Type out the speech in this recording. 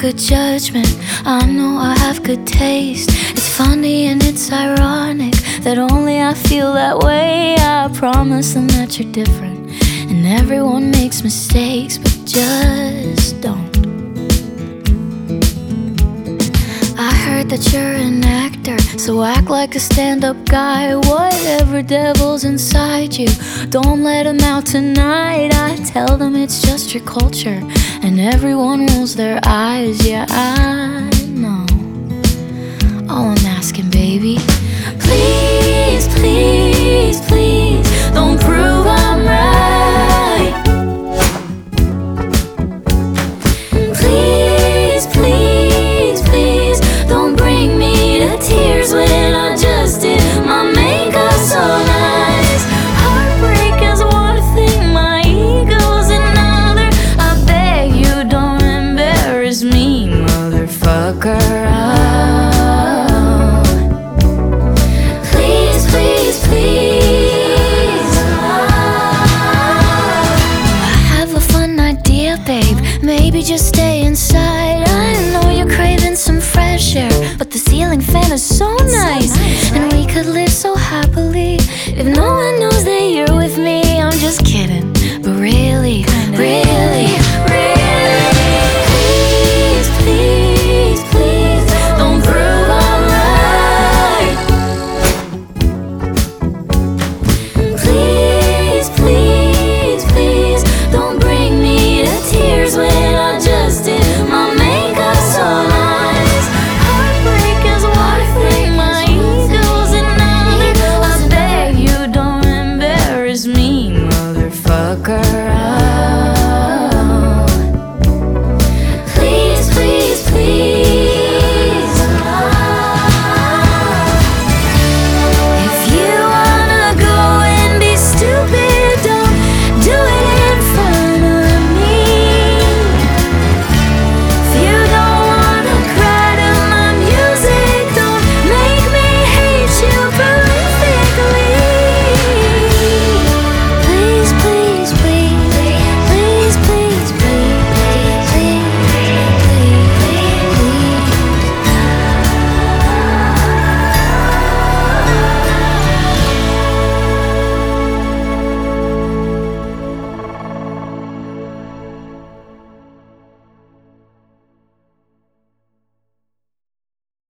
good judgment. I know I have good taste. It's funny and it's ironic that only I feel that way. I promise them that you're different. And everyone makes mistakes, but just don't. That you're an actor, so act like a stand up guy. Whatever devil's inside you, don't let him out tonight. I tell them it's just your culture, and everyone rolls their eyes. Yeah, I know. All I'm asking, motherfucker. Oh. Please, please, please. I have a fun idea, babe. Maybe just stay inside. I know you're craving some fresh air, but the ceiling fan is so nice. And we could live so happily if no one knows that you're with me. I'm just kidding, but really,